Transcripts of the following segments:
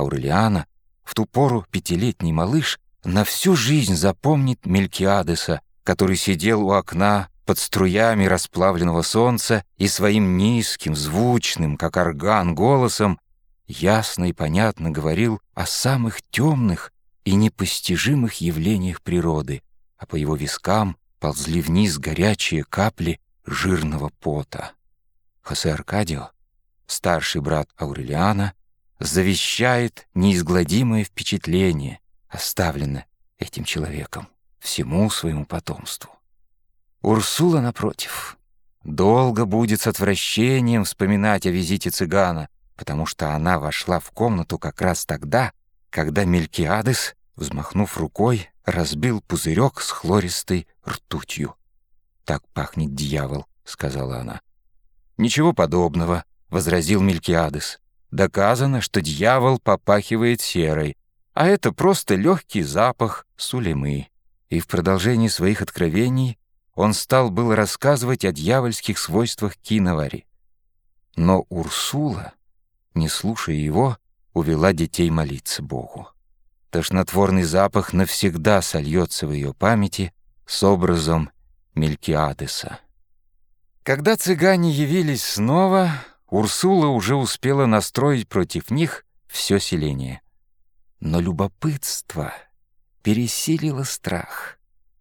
Аурелиана, в ту пору пятилетний малыш, на всю жизнь запомнит Мелькиадеса, который сидел у окна под струями расплавленного солнца и своим низким, звучным, как орган, голосом ясно и понятно говорил о самых темных и непостижимых явлениях природы, а по его вискам ползли вниз горячие капли жирного пота. Хосе Аркадио, старший брат Аурелиана, завещает неизгладимое впечатление, оставленное этим человеком всему своему потомству. Урсула, напротив, долго будет с отвращением вспоминать о визите цыгана, потому что она вошла в комнату как раз тогда, когда Мелькиадес, взмахнув рукой, разбил пузырек с хлористой ртутью. «Так пахнет дьявол», — сказала она. «Ничего подобного», — возразил Мелькиадес. «Доказано, что дьявол попахивает серой, а это просто легкий запах сулемы». И в продолжении своих откровений он стал было рассказывать о дьявольских свойствах киновари. Но Урсула, не слушая его, увела детей молиться Богу. Тошнотворный запах навсегда сольется в ее памяти с образом Мелькиадеса. Когда цыгане явились снова, Урсула уже успела настроить против них все селение. Но любопытство пересилило страх,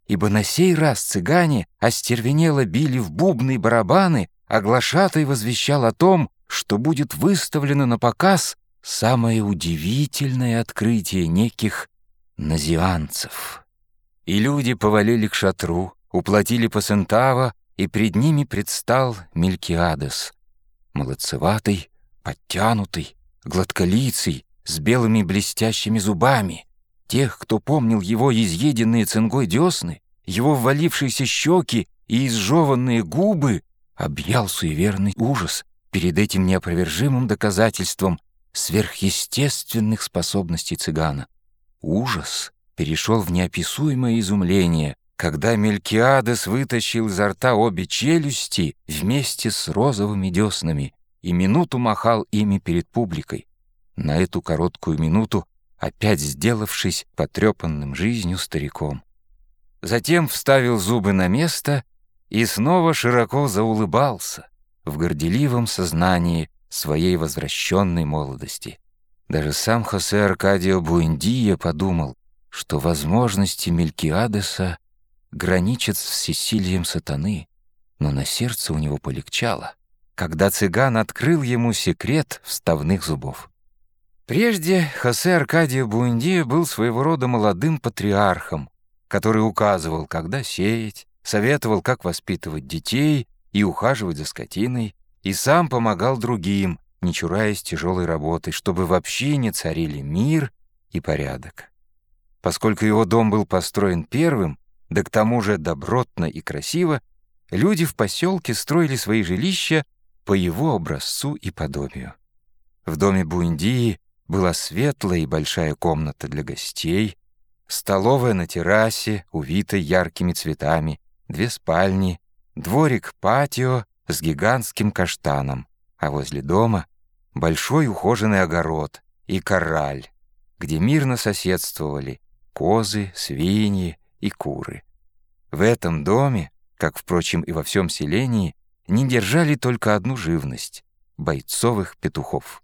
ибо на сей раз цыгане остервенело били в бубны и барабаны, а глашатай возвещал о том, что будет выставлено на показ самое удивительное открытие неких назианцев. И люди повалили к шатру, уплатили по центава, и пред ними предстал Мелькиадес, молодцеватый, подтянутый, гладколицый, с белыми блестящими зубами. Тех, кто помнил его изъеденные цингой десны, его ввалившиеся щеки и изжеванные губы, объял суеверный ужас перед этим неопровержимым доказательством сверхъестественных способностей цыгана. Ужас перешел в неописуемое изумление, когда Мелькиадес вытащил изо рта обе челюсти вместе с розовыми деснами и минуту махал ими перед публикой. На эту короткую минуту опять сделавшись потрепанным жизнью стариком. Затем вставил зубы на место и снова широко заулыбался в горделивом сознании своей возвращенной молодости. Даже сам Хосе Аркадио Буэндия подумал, что возможности Мелькиадеса граничат с всесилием сатаны, но на сердце у него полегчало, когда цыган открыл ему секрет вставных зубов. Прежде Хосе Аркадио Буэндия был своего рода молодым патриархом, который указывал, когда сеять, советовал, как воспитывать детей и ухаживать за скотиной, и сам помогал другим, не чураясь тяжелой работы, чтобы в общине царили мир и порядок. Поскольку его дом был построен первым, да к тому же добротно и красиво, люди в поселке строили свои жилища по его образцу и подобию. В доме Буиндии была светлая и большая комната для гостей, столовая на террасе, увитой яркими цветами, две спальни, дворик-патио с гигантским каштаном, а возле дома большой ухоженный огород и кораль, где мирно соседствовали козы, свиньи и куры. В этом доме, как, впрочем, и во всем селении, не держали только одну живность — бойцовых петухов.